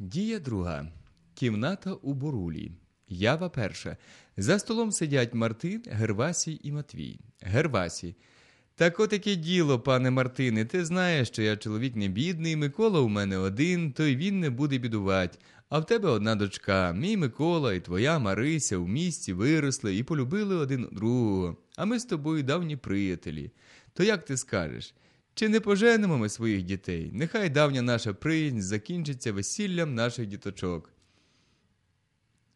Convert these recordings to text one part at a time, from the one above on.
Дія друга. Кімната у бурулі. Ява перша. За столом сидять Мартин, Гервасій і Матвій. Гервасій. Так от яке діло, пане Мартине, ти знаєш, що я чоловік не бідний, Микола у мене один, то й він не буде бідувати. А в тебе одна дочка, мій Микола і твоя Марися в місті виросли і полюбили один другого, а ми з тобою давні приятелі. То як ти скажеш? Чи не поженемо ми своїх дітей? Нехай давня наша приязнь закінчиться весіллям наших діточок.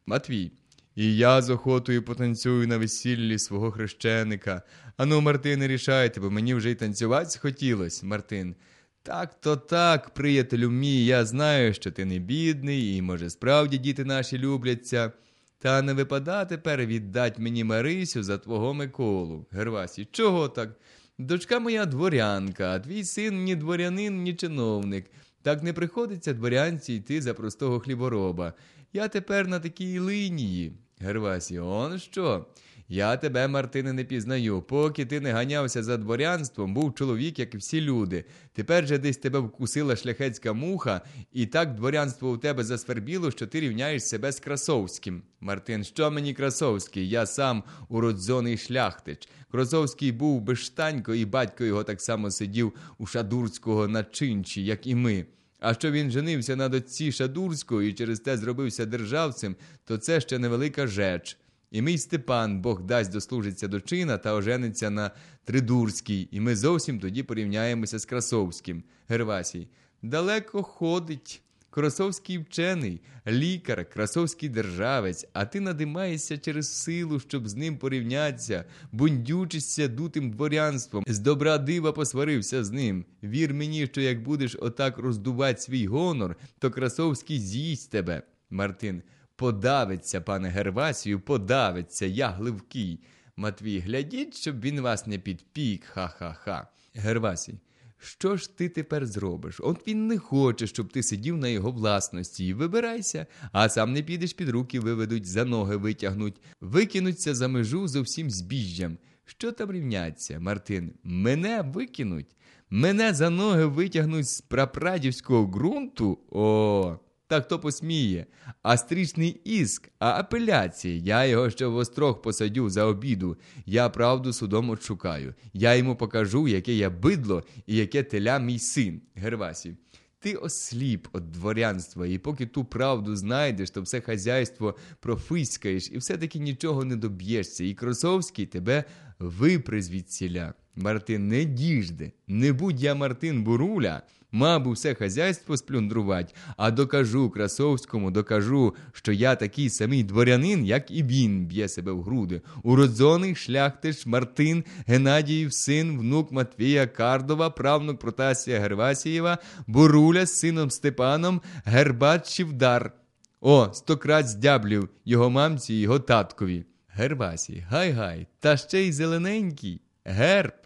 Матвій. І я з охотою потанцюю на весіллі свого хрещеника. Ану, Мартине, рішайте, бо мені вже й танцювати схотілось, Мартин. Так то так, приятелю мій, я знаю, що ти не бідний, і, може, справді діти наші любляться. Та не випада тепер віддать мені Марисю за твого Миколу. Гервасій, чого так? Дочка моя дворянка, а твій син ні дворянин, ні чиновник. Так не приходиться дворянці йти за простого хлібороба. Я тепер на такій линії. Гервасі, он що? Я тебе, Мартине, не пізнаю. Поки ти не ганявся за дворянством, був чоловік, як і всі люди. Тепер же десь тебе вкусила шляхетська муха, і так дворянство у тебе засвербіло, що ти рівняєш себе з Красовським. Мартин, що мені Красовський? Я сам уродзоний шляхтич. Красовський був безштанько, і батько його так само сидів у Шадурського на чинчі, як і ми. А що він женився на дочці Шадурського і через те зробився державцем, то це ще невелика жеч. І мій Степан, Бог дасть дослужиться до чина та ожениться на Тридурській, і ми зовсім тоді порівняємося з Красовським. Гервасій. Далеко ходить. Красовський вчений, лікар, красовський державець, а ти надимаєшся через силу, щоб з ним порівнятися, бундючишся дутим дворянством, з добра дива посварився з ним. Вір мені, що як будеш отак роздувати свій гонор, то Красовський з'їсть тебе. Мартин. Подавиться, пане Гервасію, подавиться, я гливкий. Матвій, глядіть, щоб він вас не підпік, ха-ха-ха. Гервасій. Що ж ти тепер зробиш? От він не хоче, щоб ти сидів на його власності і вибирайся, а сам не підеш під руки, виведуть, за ноги витягнуть, викинуться за межу зовсім збіжжям. Що там рівняться, Мартин? Мене викинуть? Мене за ноги витягнуть з прапрадівського ґрунту? О! Та хто посміє. А стрічний іск, а апеляція. Я його ще в острог посадю за обіду. Я правду судом отшукаю. Я йому покажу, яке я бидло і яке теля мій син. Гервасів. Ти осліп від дворянства, і поки ту правду знайдеш, то все хазяйство профиськаєш і все-таки нічого не доб'єшся. І Кросовський тебе випре звідсіля. Мартин не діжде, не будь я Мартин Буруля. Мав би все хазяйство сплюндрувати, а докажу Красовському, докажу, що я такий самий дворянин, як і він, б'є себе в груди. Уродзоний шляхтич Мартин, Геннадіїв син, внук Матвія Кардова, правнук Протасія Гервасієва, Буруля з сином Степаном, Гербат Чівдар. О, стократ здяблів його мамці і його таткові. Гервасій, гай-гай, та ще й зелененький. Герб.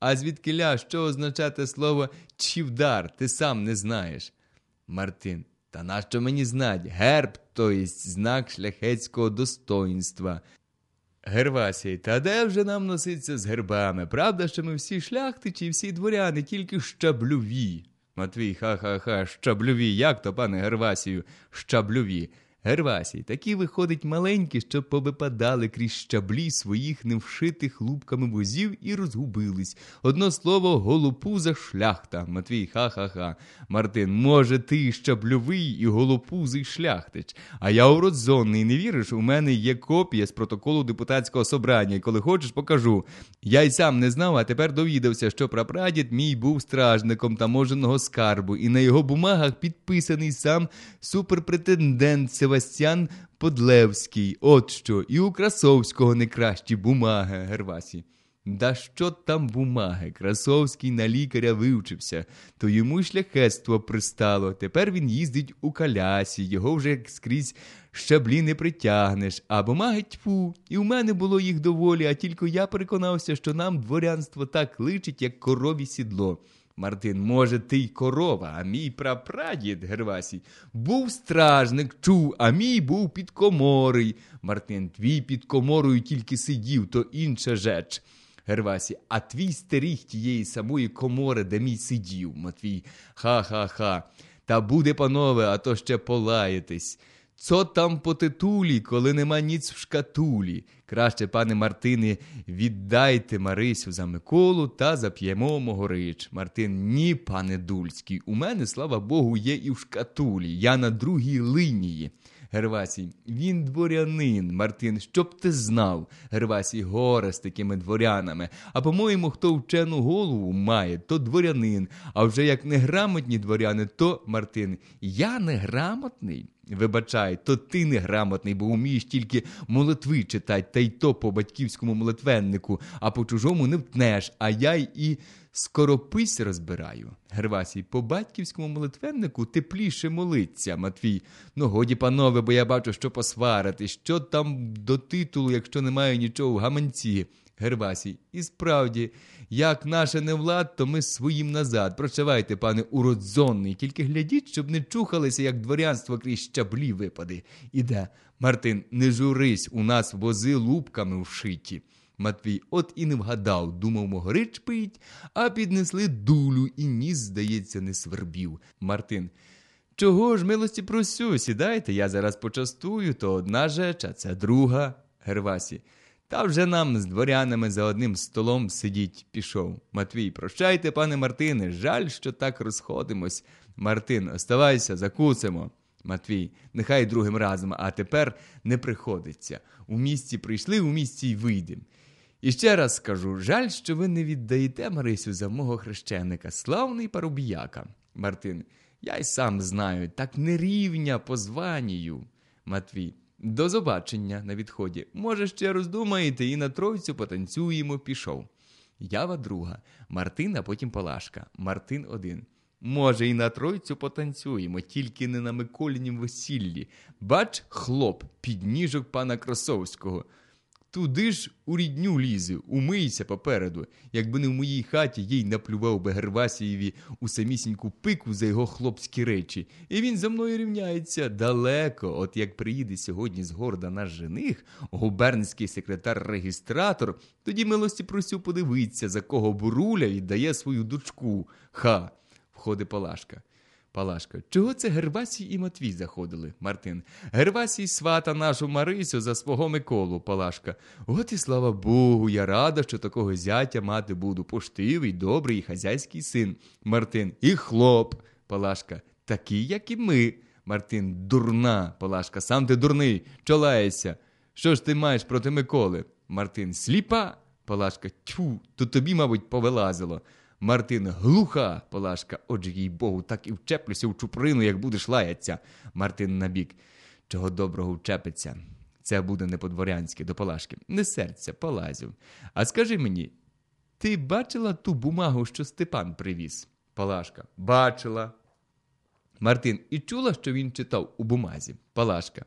А звідкиля, що означає слово чівдар, ти сам не знаєш. Мартин. Та нащо мені знать? Герб, то єсть знак шляхетського достоїнства. Гервасій, та де вже нам носиться з гербами? Правда, що ми всі шляхтичі і всі дворяни, тільки щаблюві. Матвій, ха-ха-ха, щаблюві, як то, пане Гервасію, щаблюві. Гервасій, такі виходить маленькі, щоб повипадали крізь щаблі своїх невшитих лупками возів і розгубились. Одно слово, голопуза шляхта. Матвій, ха-ха-ха. Мартин, може, ти щабльовий і голопузий шляхтич. А я уродзонний, не віриш? У мене є копія з протоколу депутатського собрання, і коли хочеш, покажу. Я й сам не знав, а тепер довідався, що прапрадід мій був стражником таможеного скарбу, і на його бумагах підписаний сам суперпретендент Севастьян Подлевський, от що, і у Красовського не кращі бумаги, Гервасі. Да що там бумаги? Красовський на лікаря вивчився, то йому шляхетство пристало. Тепер він їздить у калясі, його вже скрізь щаблі не притягнеш, а бумаги тьфу. І в мене було їх доволі, а тільки я переконався, що нам дворянство так личить, як корові сідло. Мартин, може, ти й корова, а мій прапрадід Гервасій був стражник, чув, а мій був під коморий. Мартин, твій під коморою тільки сидів, то інша жеч. Гервасі, а твій стеріг тієї самої комори, де мій сидів, Матвій. Ха-ха-ха. Та буде, панове, а то ще полаєтесь. Цо там по титулі, коли нема ніц в шкатулі. Краще, пане Мартине, віддайте Марисю за Миколу та зап'ємо могорич. Мартин, ні, пане Дульський, у мене, слава Богу, є і в шкатулі. Я на другій линії. Гервасій, він дворянин, Мартин, щоб ти знав. Гервасій горе з такими дворянами. А по-моєму, хто вчену голову має, то дворянин. А вже як неграмотні дворяни, то Мартин. Я неграмотний? Вибачай, то ти неграмотний, бо вмієш тільки молитви читати, та й то по батьківському молитвеннику, а по чужому не втнеш, а я й і скоропись розбираю. Гервасій, по батьківському молитвеннику тепліше молиться, Матвій. Ну, годі, панове, бо я бачу, що посварити, що там до титулу, якщо немає нічого в гаманці. Гервасій, і справді, як наше не влад, то ми своїм назад. Прощавайте, пане уродзонний, тільки глядіть, щоб не чухалися, як дворянство крізь щаблі випади. Іде, Мартин, не журись, у нас вози лупками вшиті. Матвій от і не вгадав, думав, могорич пить, а піднесли дулю, і ніс, здається, не свербів. Мартин. Чого ж, милості просю, сідайте, я зараз почастую, то одна жеч, а це друга. Гервасі. Та вже нам з дворянами за одним столом сидіть пішов. Матвій, прощайте, пане Мартине, жаль, що так розходимось. Мартин, оставайся, закусимо. Матвій, нехай другим разом, а тепер не приходиться. У місті прийшли, у місті й вийдем. І ще раз скажу: жаль, що ви не віддаєте Марисю за мого хрещеника, славний парубіяка. Мартин, я й сам знаю, так не рівня по званію. Матвій. До побачення на відході. Може, ще роздумаєте і на тройцю потанцюємо, пішов. Ява друга, Мартин, а потім Палашка. Мартин один. Може, і на тройцю потанцюємо, тільки не на Миколінім весіллі. Бач, хлоп, підніжок пана Красовського. Туди ж у рідню лізе, умийся попереду. Якби не в моїй хаті, їй наплював би Гервасієві у самісіньку пику за його хлопські речі. І він за мною рівняється далеко. От як приїде сьогодні з горда наш жених, губернський секретар-регістратор, тоді милості просю подивитися, за кого буруля віддає свою дочку. Ха, входить Палашка. Палашка, чого це Гервасій і Матвій заходили? Мартин. Гервасій свата нашу Марисю за свого Миколу, Палашка. От і слава Богу, я рада, що такого зятя мати буду. Поштивий, добрий і хазяйський син. Мартин. І хлоп. Палашка. Такий, як і ми. Мартин, дурна, Палашка, сам ти дурний, чолаєшся. Що ж ти маєш проти Миколи? Мартин, сліпа. Палашка, тьфу, то тобі, мабуть, повилазило. Мартин глуха, Палашка, отже, їй Богу, так і вчеплюся в чуприну, як будеш лаятися. Мартин набік. Чого доброго вчепиться. Це буде не по-дворянськи до Палашки. Не серця, полазю. А скажи мені, ти бачила ту бумагу, що Степан привіз? Палашка. Бачила. Мартин, і чула, що він читав у бумазі? Палашка.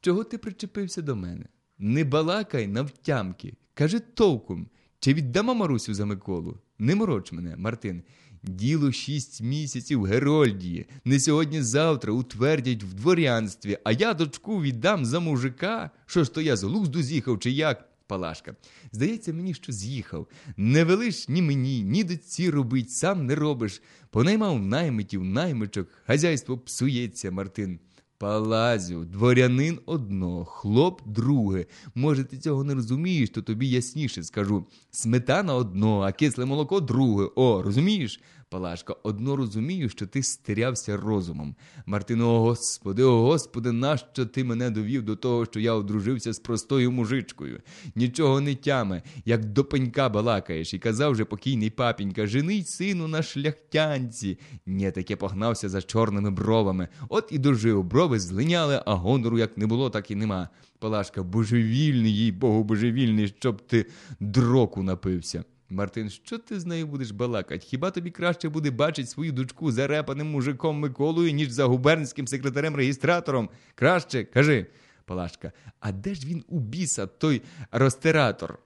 Чого ти причепився до мене? Не балакай навтямки. Кажи толком. Чи віддамо Марусю за Миколу? Не мороч мене, Мартин. Діло шість місяців Герольдії. Не сьогодні-завтра утвердять в дворянстві, а я дочку віддам за мужика. Що ж то я з глузду з'їхав, чи як? Палашка. Здається мені, що з'їхав. Не велиш ні мені, ні дочці робить, сам не робиш. Понаймав наймитів, наймичок, хазяйство псується, Мартин. Палазю, дворянин одно, хлоп друге. Може, ти цього не розумієш, то тобі ясніше скажу. Сметана одно, а кисле молоко друге. О, розумієш? Палашка, одно розумію, що ти стерявся розумом. Мартино, о господи, о господи, нащо ти мене довів до того, що я одружився з простою мужичкою? Нічого не тяме, як до пенька балакаєш, і казав же покійний папінька, женить сину на шляхтянці. Нє таке погнався за чорними бровами. От і дожив, брови злиняли, а гонору як не було, так і нема. Палашка, божевільний, їй богу, божевільний, щоб ти дроку напився. Мартин, що ти з нею будеш балакать? Хіба тобі краще буде бачити свою дочку зарепаним мужиком Миколою, ніж за губернським секретарем-регістратором? Краще, кажи. Палашка, а де ж він у біса, той ростератор?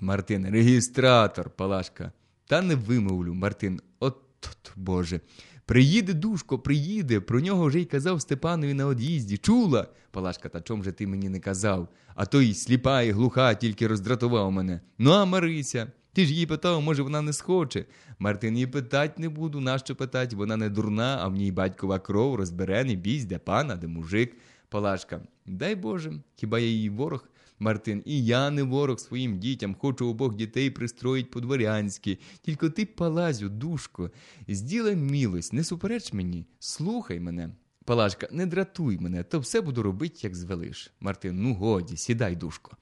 Мартин, регістратор, Палашка. Та не вимовлю, Мартин. От, от Боже. Приїде душко, приїде. Про нього вже й казав Степанові на од'їзді. Чула? Палашка, та чом же ти мені не казав? А той сліпа і глуха тільки роздратував мене. Ну, а Марися. Ти ж її питав, може, вона не схоче. Мартин її питать не буду, нащо питать, вона не дурна, а в ній батькова кров, розбере, не бійсь, де пана, де мужик. Палашка. Дай Боже, хіба я її ворог? Мартин, і я не ворог своїм дітям, хочу обох дітей пристроїть по-дворянськи. Тільки ти, палазю, душко, зділай мілость, не супереч мені, слухай мене. Палашка, не дратуй мене, то все буду робити, як звелиш. Мартин, ну годі, сідай, душко.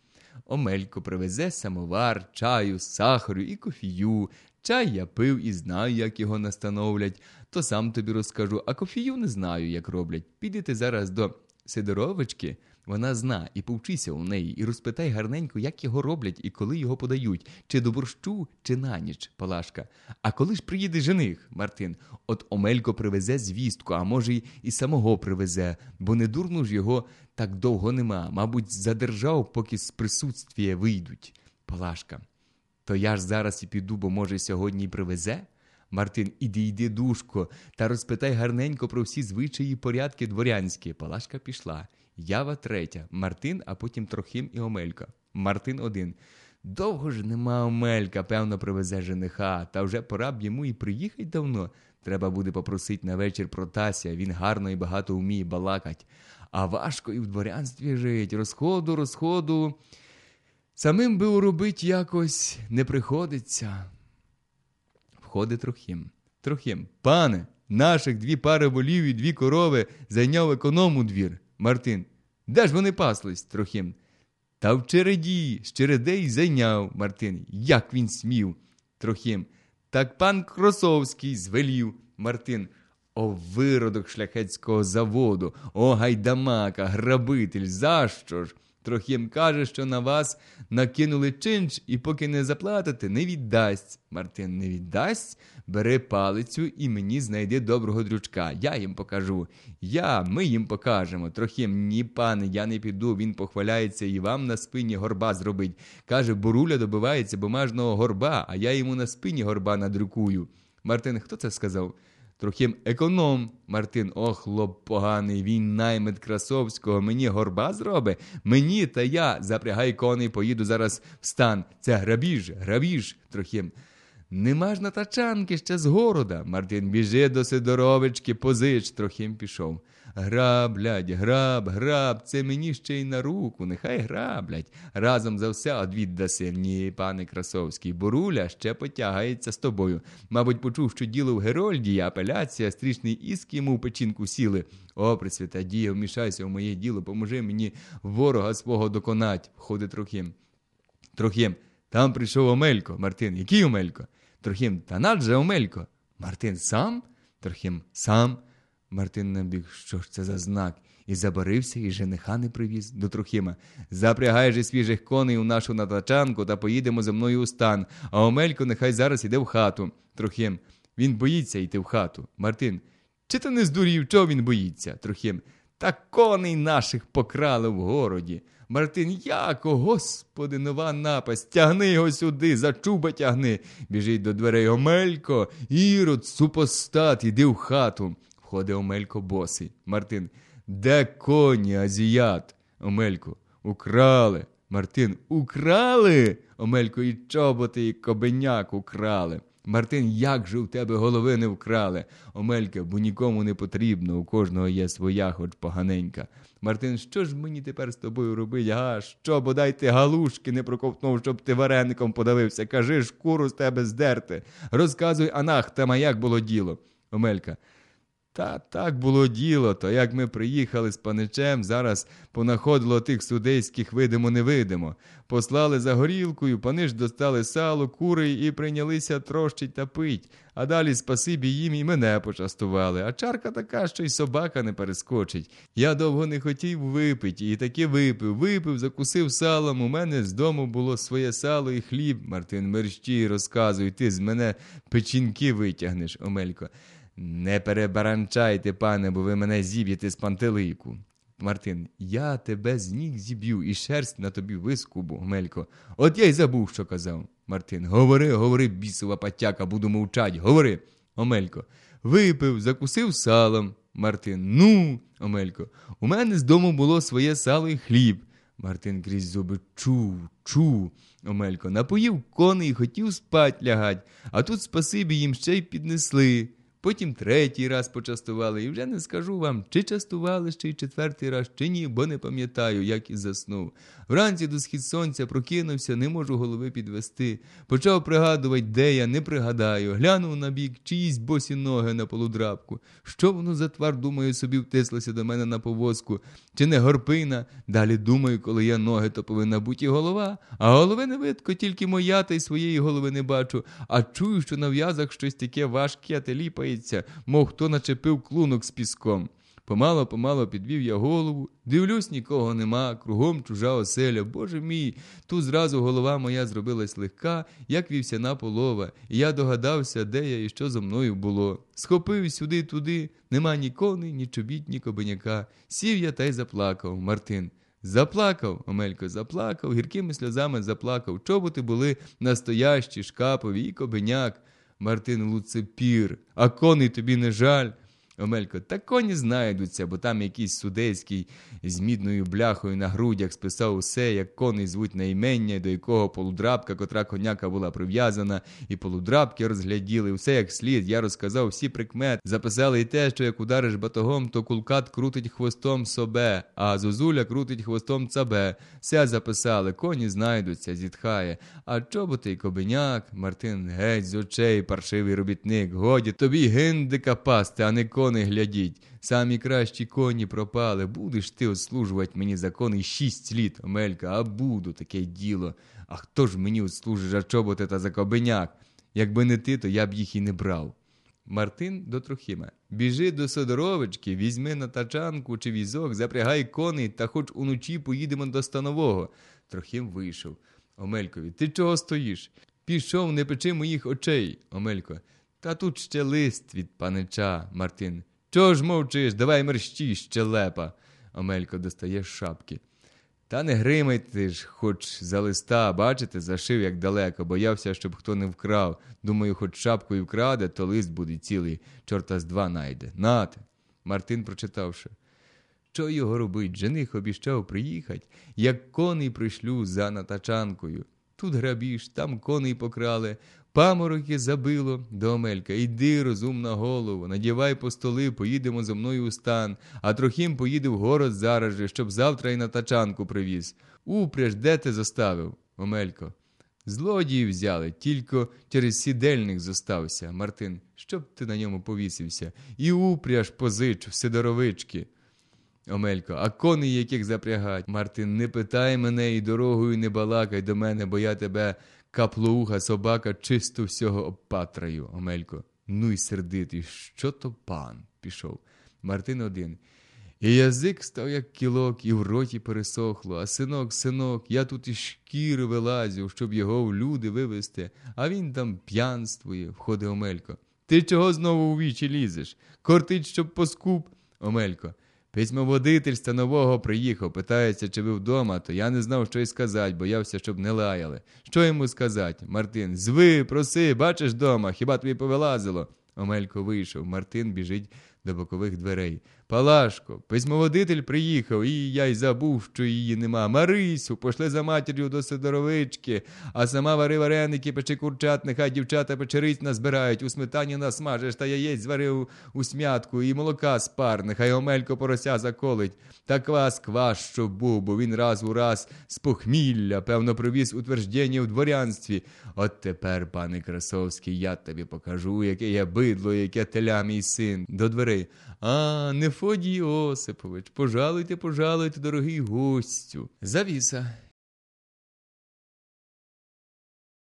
Омелько привезе самовар, чаю, сахару і кофію. Чай я пив і знаю, як його настановлять, то сам тобі розкажу, а кофію не знаю, як роблять. Підете зараз до Сидоровички, вона зна і повчися у неї, і розпитай гарненько, як його роблять і коли його подають, чи до борщу, чи на ніч, Палашка. А коли ж приїде жених, Мартин? От Омелько привезе звістку, а може, й і самого привезе, бо не дурно ж його так довго нема. Мабуть, задержав, поки з присутствія вийдуть. Палашка. То я ж зараз і піду, бо, може, сьогодні й привезе? Мартин, іди, йди, душко, та розпитай гарненько про всі звичаї і порядки дворянські. Палашка пішла. Ява третя, Мартин, а потім Трохим і Омелька. Мартин один. Довго ж нема Омелька, певно, привезе жениха, та вже пора б йому і приїхать давно. Треба буде попросити на вечір про Тася, він гарно і багато вміє балакать. А важко і в дворянстві жить, розходу, розходу. Самим би уробить якось не приходиться. Входить Трохим. Трохим, пане, наших дві пари волів і дві корови зайняв економ у двір. Мартин. Де ж вони паслись? Трохим. Та в череді, з чередей зайняв Мартин. Як він смів? Трохим. Так пан Кросовський звелів. Мартин. О, виродок шляхетського заводу, о гайдамака, грабитель, за що ж? Трохим каже, що на вас накинули чинч, і поки не заплатите, не віддасть. Мартин не віддасть, бери палицю і мені знайди доброго дрючка. Я їм покажу. Я, ми їм покажемо. Трохим, ні, пане, я не піду. Він похваляється і вам на спині горба зробить. Каже, Боруля добивається бумажного горба, а я йому на спині горба надрукую. Мартин, хто це сказав? Трохим економ. Мартин, ох, хлоп поганий, він наймит Красовського, мені горба зробить, мені та я запрягай коней, поїду зараз в стан. Це грабіж, грабіж, Трохим. Нема ж на тачанки ще з города. Мартин біжи до Сидоровички, позич, Трохим пішов. Граблять, граб, граб, це мені ще й на руку, нехай граблять. Разом за все одвіддаси. Ні, пане Красовський, Боруля ще потягається з тобою. Мабуть, почув, що діло в Герольді, апеляція, стрічний іск йому в печінку сіли. О, присвята дія, вмішайся в моє діло, поможи мені ворога свого доконать, входить Трохим. Трохим, там прийшов Омелько. Мартин, який Омелько? Трохим, та надже Омелько. Мартин сам? Трохим сам. Мартин набіг, що ж це за знак, і забарився, і жениха не привіз до Трохима. Запрягай же свіжих коней у нашу натачанку та поїдемо за мною у стан, а Омелько нехай зараз іде в хату. Трохим. Він боїться йти в хату. Мартин. Чи ти не здурів, чого він боїться? Трохим. Та коней наших покрали в городі. Мартин, яко, господи, нова напасть, тягни його сюди, за чуба тягни. Біжить до дверей Омелько, Ірод, супостат, іди в хату. Входить Омелько босий. Мартин. Де коні, азіят? Омелько. Украли. Мартин. Украли? Омелько і чоботи, і кобеняк украли. Мартин, як же в тебе голови не вкрали? Омелька, бо нікому не потрібно, у кожного є своя, хоч поганенька. Мартин, що ж мені тепер з тобою робить? Га, що, бодай ти галушки не проковтнув, щоб ти вареником подавився. Кажи, шкуру з тебе здерти. Розказуй, анахтема, як було діло. Омелька. Та так було діло, то як ми приїхали з паничем, зараз понаходило тих судейських видимо-невидимо. Послали за горілкою, панич достали сало, кури і прийнялися трощить та пить. А далі спасибі їм і мене почастували. А чарка така, що й собака не перескочить. Я довго не хотів випити, і таки випив. Випив, закусив салом. У мене з дому було своє сало і хліб. Мартин мерщій розказуй, ти з мене печінки витягнеш, Омелько. Не перебаранчайте, пане, бо ви мене зіб'єте з пантелику. Мартин, я тебе з ніг зіб'ю і шерсть на тобі вискубу, Мелько. От я й забув, що казав. Мартин, говори, говори, бісова патяка, буду мовчать, говори. Омелько. Випив, закусив салом. Мартин. Ну, Омелько, у мене з дому було своє сало і хліб. Мартин крізь зуби чув, чув. Омелько напоїв коней і хотів спать лягать, а тут спасибі їм ще й піднесли. Потім третій раз почастували, і вже не скажу вам, чи частували ще й четвертий раз, чи ні, бо не пам'ятаю, як і заснув. Вранці до схід сонця прокинувся, не можу голови підвести. Почав пригадувати, де я, не пригадаю. Глянув на бік, чиїсь босі ноги на полудрабку. Що воно за твар, думаю, собі втислося до мене на повозку. Чи не горпина? Далі думаю, коли я ноги, то повинна бути і голова. А голови не видко, тільки моя та й своєї голови не бачу. А чую, що на в'язах щось таке важке те ліпається, мов хто начепив клунок з піском. Помало, помало підвів я голову, дивлюсь, нікого нема, кругом чужа оселя. Боже мій, тут зразу голова моя зробилась легка, як вівсяна полова, і я догадався, де я і що зо мною було. Схопив сюди, туди, нема ні коней, ні чобіт, ні кобеняка. Сів я та й заплакав, Мартин. Заплакав, Омелько, заплакав, гіркими сльозами заплакав. Чоботи були настоящі, шкапові і кобеняк. Мартин Луцепір, а коней тобі не жаль. Омелько, та коні знайдуться, бо там якийсь судейський з мідною бляхою на грудях списав усе, як коней звуть на імення, до якого полудрабка, котра коняка була прив'язана, і полудрабки розгляділи, все як слід. Я розказав всі прикмети, записали і те, що як удариш батогом, то кулкат крутить хвостом собе, а зозуля крутить хвостом цабе. Все записали, коні знайдуться, зітхає. А чоботи й кобеняк, Мартин, геть з очей, паршивий робітник, годі тобі гиндика пасти, а не коні коней глядіть, самі кращі коні пропали. Будеш ти отслужувати мені закони шість літ, Омелька, а буду таке діло. А хто ж мені отслужить за чоботи та за кобеняк? Якби не ти, то я б їх і не брав. Мартин до Трохима. Біжи до Содоровички, візьми на тачанку чи візок, запрягай коней та хоч уночі поїдемо до станового. Трохим вийшов. Омелькові, ти чого стоїш? Пішов, не печи моїх очей, Омелько. Та тут ще лист від панича, Мартин. Чого ж мовчиш? Давай мерщі, щелепа. Омелько достає з шапки. Та не гримайте ж, хоч за листа, бачите, зашив як далеко, боявся, щоб хто не вкрав. Думаю, хоч шапку і вкраде, то лист буде цілий, чорта з два найде. Нате. Мартин прочитавши. Що його робить? Жених обіщав приїхать, як коней пришлю за натачанкою. Тут грабіж, там коней покрали, Памороки забило до Омелька. Йди, розумна голову, надівай по столи, поїдемо зо мною у стан, а трохим поїде в город зараз же, щоб завтра й на тачанку привіз. Упряж, де ти заставив, Омелько? Злодії взяли, тільки через сідельник зостався, Мартин, щоб ти на ньому повісився, і упряж позич в Сидоровички. Омелько, а коней яких запрягать? Мартин, не питай мене і дорогою не балакай до мене, бо я тебе каплоуха собака чисто всього обпатраю, Омелько. Ну й сердитий, що то пан пішов. Мартин один. І язик став, як кілок, і в роті пересохло, а синок, синок, я тут із шкіри вилазю, щоб його в люди вивезти, а він там п'янствує, входить Омелько. Ти чого знову у вічі лізеш? Кортить, щоб поскуп. Омелько. Письмоводитель станового приїхав, питається, чи ви вдома, то я не знав, що й сказати, боявся, щоб не лаяли. Що йому сказати? Мартин, зви, проси, бачиш дома, хіба тобі повилазило? Омелько вийшов. Мартин біжить до бокових дверей. Палашко, письмоводитель приїхав, і я й забув, що її нема. Марисю, пошли за матір'ю до Сидоровички, а сама вари вареники, печи курчат, нехай дівчата печериць назбирають, у сметані насмажеш, та яєць зварив у смятку, і молока спар, нехай омелько порося заколить. Та квас квас, щоб був, бо він раз у раз з похмілля, певно, привіз утверждення в дворянстві. От тепер, пане Красовський, я тобі покажу, яке я бидло, яке теля мій син. До дверей. А, Нефодій Осипович, пожалуйте, пожалуйте, дорогий гостю. Завіса.